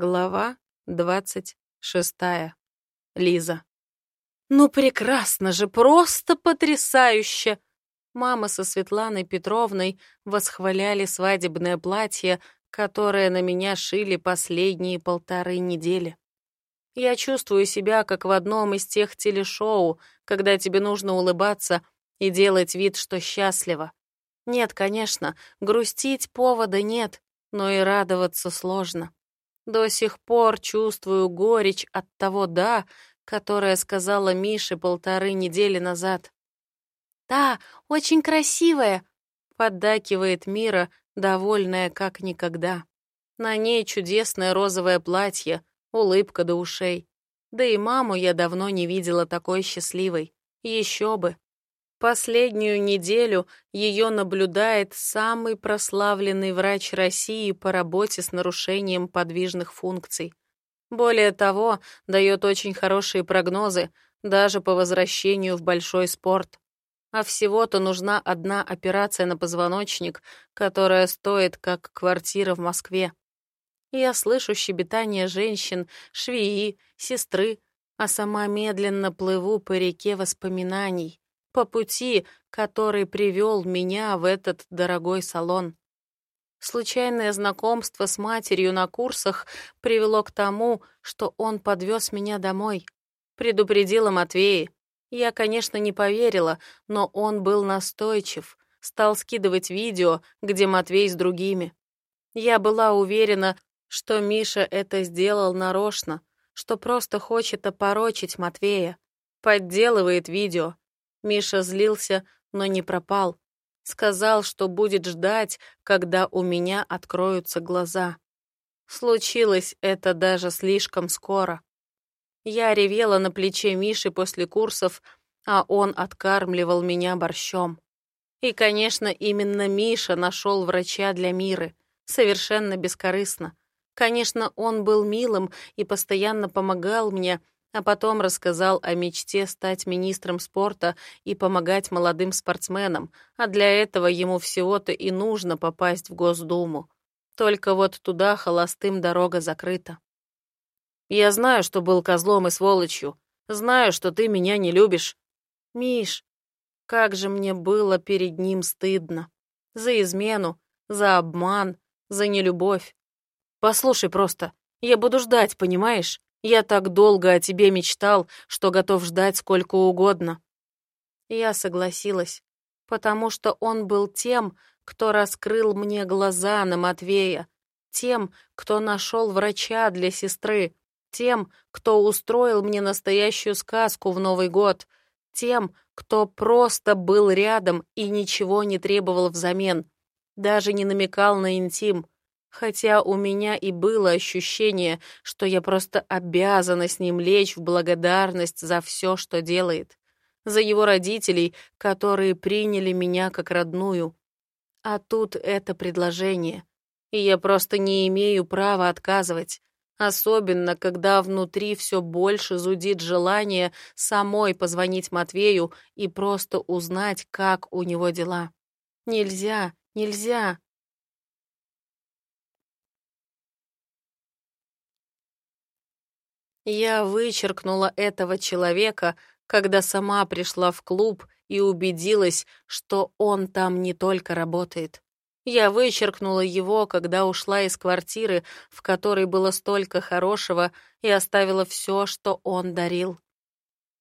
Глава двадцать шестая. Лиза. «Ну прекрасно же, просто потрясающе!» Мама со Светланой Петровной восхваляли свадебное платье, которое на меня шили последние полторы недели. Я чувствую себя как в одном из тех телешоу, когда тебе нужно улыбаться и делать вид, что счастлива. Нет, конечно, грустить повода нет, но и радоваться сложно. До сих пор чувствую горечь от того «да», которое сказала Мише полторы недели назад. «Да, очень красивая», — поддакивает Мира, довольная как никогда. На ней чудесное розовое платье, улыбка до ушей. Да и маму я давно не видела такой счастливой. Еще бы. Последнюю неделю ее наблюдает самый прославленный врач России по работе с нарушением подвижных функций. Более того, дает очень хорошие прогнозы, даже по возвращению в большой спорт. А всего-то нужна одна операция на позвоночник, которая стоит как квартира в Москве. Я слышу щебетание женщин, швеи, сестры, а сама медленно плыву по реке воспоминаний по пути, который привел меня в этот дорогой салон. Случайное знакомство с матерью на курсах привело к тому, что он подвез меня домой. Предупредила Матвея. Я, конечно, не поверила, но он был настойчив, стал скидывать видео, где Матвей с другими. Я была уверена, что Миша это сделал нарочно, что просто хочет опорочить Матвея. Подделывает видео, Миша злился, но не пропал. Сказал, что будет ждать, когда у меня откроются глаза. Случилось это даже слишком скоро. Я ревела на плече Миши после курсов, а он откармливал меня борщом. И, конечно, именно Миша нашел врача для Миры, совершенно бескорыстно. Конечно, он был милым и постоянно помогал мне, а потом рассказал о мечте стать министром спорта и помогать молодым спортсменам, а для этого ему всего-то и нужно попасть в Госдуму. Только вот туда холостым дорога закрыта. «Я знаю, что был козлом и сволочью. Знаю, что ты меня не любишь». «Миш, как же мне было перед ним стыдно. За измену, за обман, за нелюбовь. Послушай просто, я буду ждать, понимаешь? Я так долго о тебе мечтал, что готов ждать сколько угодно». Я согласилась, потому что он был тем, кто раскрыл мне глаза на Матвея, тем, кто нашел врача для сестры, тем, кто устроил мне настоящую сказку в Новый год, тем, кто просто был рядом и ничего не требовал взамен, даже не намекал на интим, Хотя у меня и было ощущение, что я просто обязана с ним лечь в благодарность за все, что делает. За его родителей, которые приняли меня как родную. А тут это предложение. И я просто не имею права отказывать. Особенно, когда внутри все больше зудит желание самой позвонить Матвею и просто узнать, как у него дела. Нельзя, нельзя. Я вычеркнула этого человека, когда сама пришла в клуб и убедилась, что он там не только работает. Я вычеркнула его, когда ушла из квартиры, в которой было столько хорошего, и оставила все, что он дарил.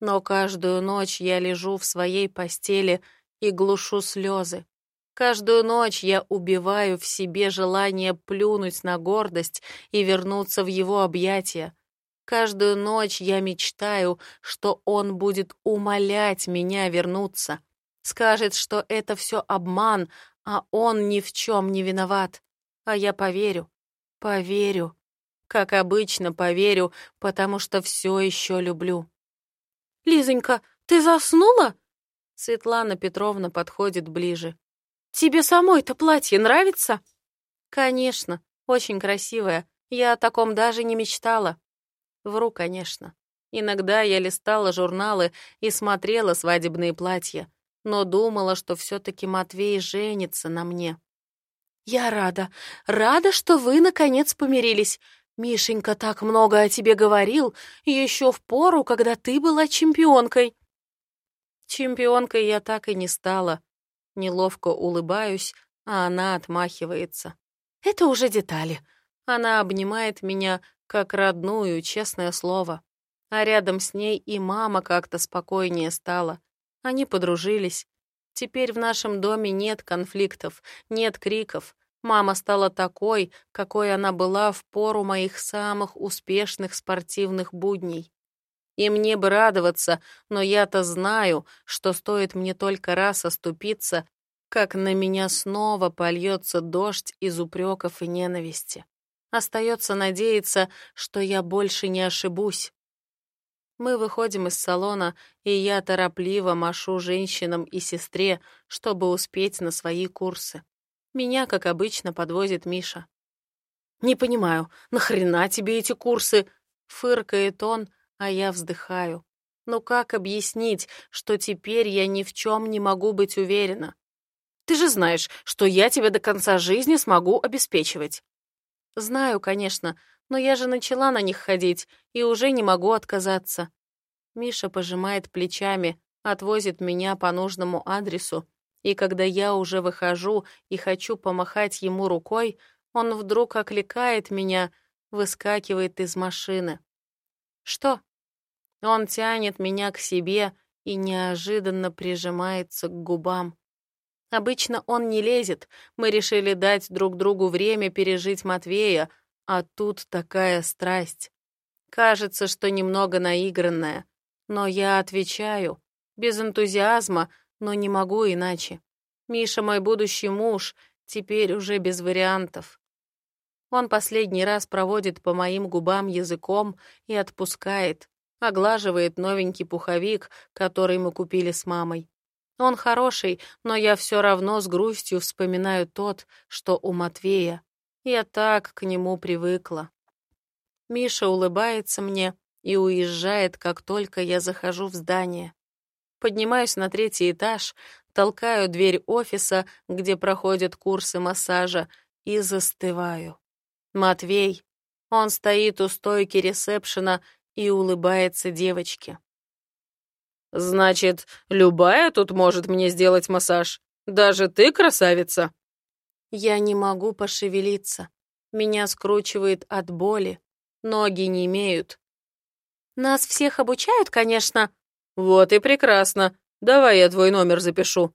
Но каждую ночь я лежу в своей постели и глушу слезы. Каждую ночь я убиваю в себе желание плюнуть на гордость и вернуться в его объятия, Каждую ночь я мечтаю, что он будет умолять меня вернуться. Скажет, что это все обман, а он ни в чем не виноват. А я поверю, поверю. Как обычно, поверю, потому что все еще люблю. «Лизонька, ты заснула?» Светлана Петровна подходит ближе. «Тебе самой-то платье нравится?» «Конечно, очень красивое. Я о таком даже не мечтала». Вру, конечно. Иногда я листала журналы и смотрела свадебные платья, но думала, что все-таки Матвей женится на мне. «Я рада, рада, что вы, наконец, помирились. Мишенька так много о тебе говорил, еще в пору, когда ты была чемпионкой. Чемпионкой я так и не стала. Неловко улыбаюсь, а она отмахивается. Это уже детали. Она обнимает меня, как родную, честное слово. А рядом с ней и мама как-то спокойнее стала. Они подружились. Теперь в нашем доме нет конфликтов, нет криков. Мама стала такой, какой она была в пору моих самых успешных спортивных будней. И мне бы радоваться, но я-то знаю, что стоит мне только раз оступиться, как на меня снова польется дождь из упреков и ненависти. Остается надеяться, что я больше не ошибусь. Мы выходим из салона, и я торопливо машу женщинам и сестре, чтобы успеть на свои курсы. Меня, как обычно, подвозит Миша. «Не понимаю, нахрена тебе эти курсы?» Фыркает он, а я вздыхаю. Ну как объяснить, что теперь я ни в чем не могу быть уверена? Ты же знаешь, что я тебя до конца жизни смогу обеспечивать. Знаю, конечно, но я же начала на них ходить и уже не могу отказаться. Миша пожимает плечами, отвозит меня по нужному адресу, и когда я уже выхожу и хочу помахать ему рукой, он вдруг окликает меня, выскакивает из машины. «Что?» Он тянет меня к себе и неожиданно прижимается к губам. Обычно он не лезет. Мы решили дать друг другу время пережить Матвея, а тут такая страсть. Кажется, что немного наигранная. Но я отвечаю. Без энтузиазма, но не могу иначе. Миша мой будущий муж, теперь уже без вариантов. Он последний раз проводит по моим губам языком и отпускает, оглаживает новенький пуховик, который мы купили с мамой. Он хороший, но я все равно с грустью вспоминаю тот, что у Матвея. Я так к нему привыкла. Миша улыбается мне и уезжает, как только я захожу в здание. Поднимаюсь на третий этаж, толкаю дверь офиса, где проходят курсы массажа, и застываю. Матвей. Он стоит у стойки ресепшена и улыбается девочке. «Значит, любая тут может мне сделать массаж? Даже ты, красавица?» Я не могу пошевелиться. Меня скручивает от боли. Ноги не имеют. Нас всех обучают, конечно. Вот и прекрасно. Давай я твой номер запишу.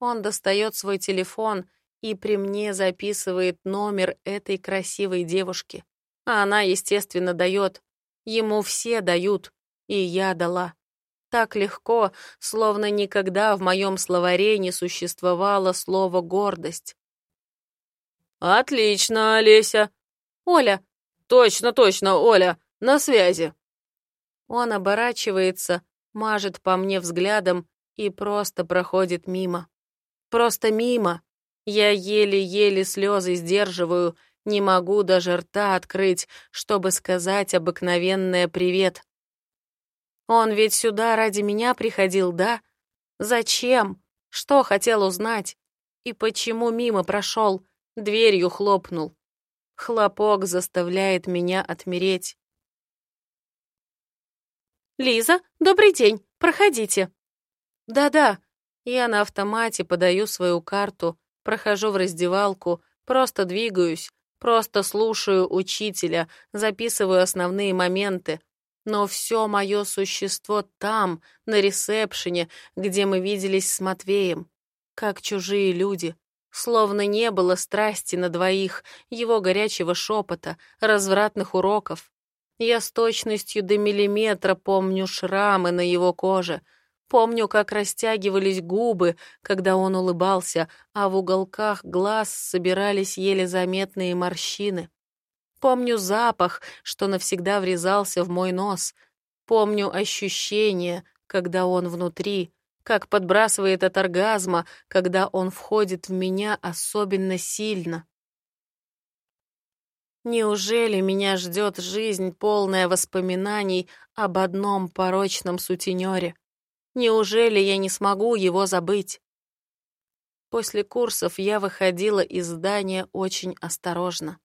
Он достает свой телефон и при мне записывает номер этой красивой девушки. А она, естественно, дает. Ему все дают, и я дала. Так легко, словно никогда в моем словаре не существовало слово «гордость». «Отлично, Олеся!» «Оля!» «Точно, точно, Оля! На связи!» Он оборачивается, мажет по мне взглядом и просто проходит мимо. Просто мимо. Я еле-еле слезы сдерживаю, не могу даже рта открыть, чтобы сказать обыкновенное «привет». Он ведь сюда ради меня приходил, да? Зачем? Что хотел узнать? И почему мимо прошел? Дверью хлопнул. Хлопок заставляет меня отмереть. «Лиза, добрый день, проходите». «Да-да». Я на автомате подаю свою карту, прохожу в раздевалку, просто двигаюсь, просто слушаю учителя, записываю основные моменты, но все мое существо там, на ресепшене, где мы виделись с Матвеем. Как чужие люди. Словно не было страсти на двоих, его горячего шепота, развратных уроков. Я с точностью до миллиметра помню шрамы на его коже. Помню, как растягивались губы, когда он улыбался, а в уголках глаз собирались еле заметные морщины. Помню запах, что навсегда врезался в мой нос. Помню ощущение, когда он внутри, как подбрасывает от оргазма, когда он входит в меня особенно сильно. Неужели меня ждет жизнь, полная воспоминаний об одном порочном сутенере? Неужели я не смогу его забыть? После курсов я выходила из здания очень осторожно.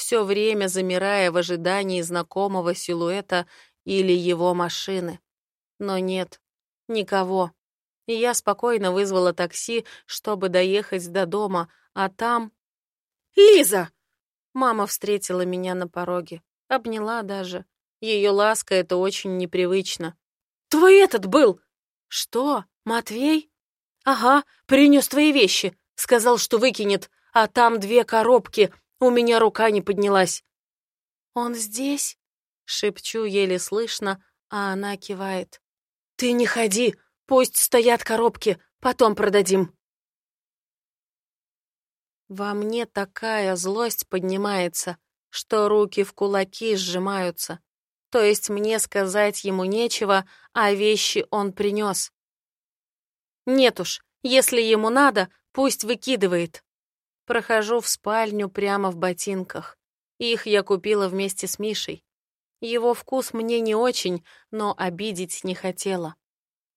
Все время замирая в ожидании знакомого силуэта или его машины. Но нет, никого. И я спокойно вызвала такси, чтобы доехать до дома, а там... «Лиза!» Мама встретила меня на пороге, обняла даже. Ее ласка — это очень непривычно. «Твой этот был!» «Что, Матвей?» «Ага, принес твои вещи. Сказал, что выкинет, а там две коробки. У меня рука не поднялась». «Он здесь?» — шепчу еле слышно, а она кивает. «Ты не ходи, пусть стоят коробки, потом продадим». Во мне такая злость поднимается, что руки в кулаки сжимаются. То есть мне сказать ему нечего, а вещи он принес. Нет уж, если ему надо, пусть выкидывает. Прохожу в спальню прямо в ботинках. Их я купила вместе с Мишей. Его вкус мне не очень, но обидеть не хотела.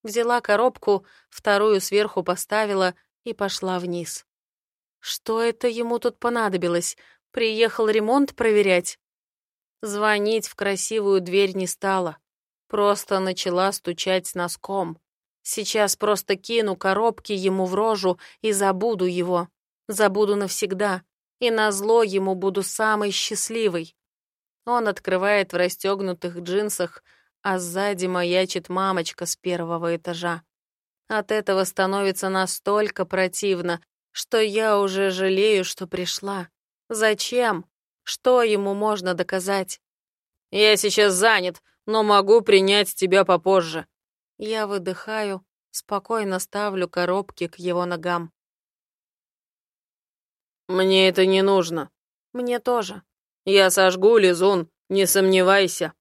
Взяла коробку, вторую сверху поставила и пошла вниз. Что это ему тут понадобилось? Приехал ремонт проверять? Звонить в красивую дверь не стала. Просто начала стучать носком. Сейчас просто кину коробки ему в рожу и забуду его. Забуду навсегда. И назло ему буду самой счастливой. Он открывает в расстегнутых джинсах, а сзади маячит мамочка с первого этажа. От этого становится настолько противно, что я уже жалею, что пришла. Зачем? Что ему можно доказать? Я сейчас занят, но могу принять тебя попозже. Я выдыхаю, спокойно ставлю коробки к его ногам. Мне это не нужно. Мне тоже. Я сожгу Лизун, не сомневайся.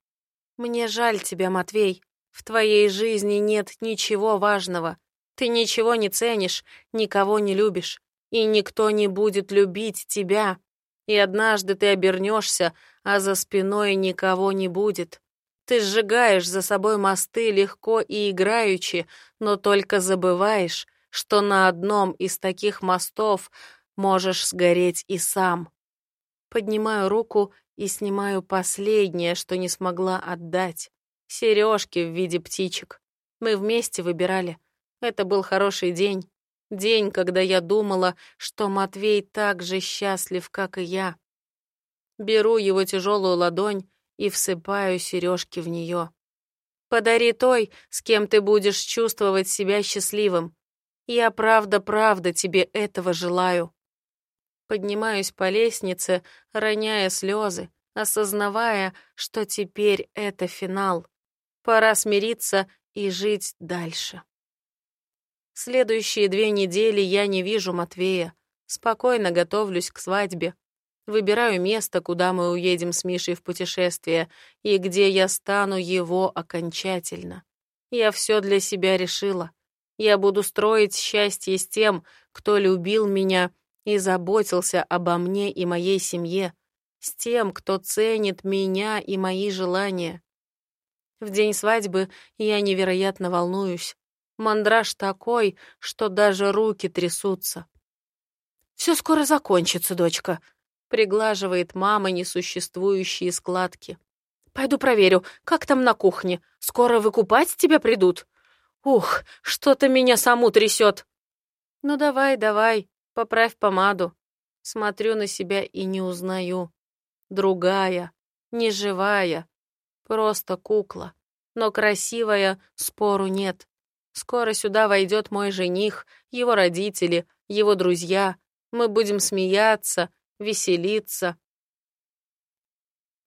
Мне жаль тебя, Матвей. В твоей жизни нет ничего важного. Ты ничего не ценишь, никого не любишь, и никто не будет любить тебя. И однажды ты обернешься, а за спиной никого не будет. Ты сжигаешь за собой мосты легко и играючи, но только забываешь, что на одном из таких мостов можешь сгореть и сам. Поднимаю руку и снимаю последнее, что не смогла отдать. Сережки в виде птичек. Мы вместе выбирали. Это был хороший день. День, когда я думала, что Матвей так же счастлив, как и я. Беру его тяжелую ладонь и всыпаю сережки в нее. Подари той, с кем ты будешь чувствовать себя счастливым. Я правда-правда тебе этого желаю. Поднимаюсь по лестнице, роняя слезы, осознавая, что теперь это финал. Пора смириться и жить дальше. Следующие две недели я не вижу Матвея. Спокойно готовлюсь к свадьбе. Выбираю место, куда мы уедем с Мишей в путешествие, и где я стану его окончательно. Я все для себя решила. Я буду строить счастье с тем, кто любил меня и заботился обо мне и моей семье, с тем, кто ценит меня и мои желания. В день свадьбы я невероятно волнуюсь. Мандраж такой, что даже руки трясутся. «Все скоро закончится, дочка», — приглаживает мама несуществующие складки. «Пойду проверю, как там на кухне. Скоро выкупать тебя придут?» «Ух, что-то меня саму трясет!» «Ну давай, давай, поправь помаду». Смотрю на себя и не узнаю. Другая, неживая, просто кукла. Но красивая, спору нет. Скоро сюда войдет мой жених, его родители, его друзья. Мы будем смеяться, веселиться.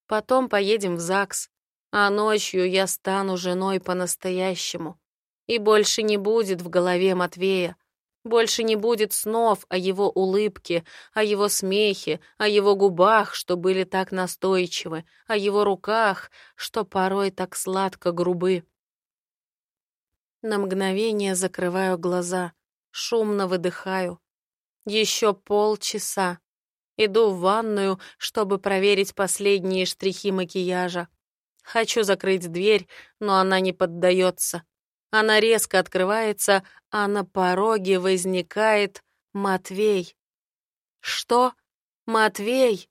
Потом поедем в ЗАГС, а ночью я стану женой по-настоящему. И больше не будет в голове Матвея. Больше не будет снов о его улыбке, о его смехе, о его губах, что были так настойчивы, о его руках, что порой так сладко грубы. На мгновение закрываю глаза, шумно выдыхаю. Еще полчаса. Иду в ванную, чтобы проверить последние штрихи макияжа. Хочу закрыть дверь, но она не поддается. Она резко открывается, а на пороге возникает Матвей. Что? Матвей?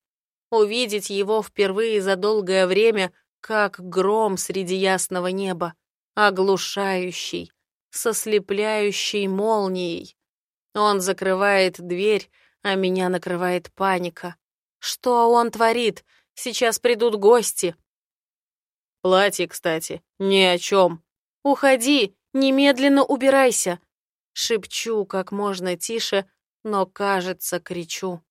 Увидеть его впервые за долгое время, как гром среди ясного неба, оглушающий, со слепляющей молнией. Он закрывает дверь, а меня накрывает паника. Что он творит? Сейчас придут гости. Платье, кстати, ни о чем. Уходи, немедленно убирайся. Шепчу как можно тише, но, кажется, кричу.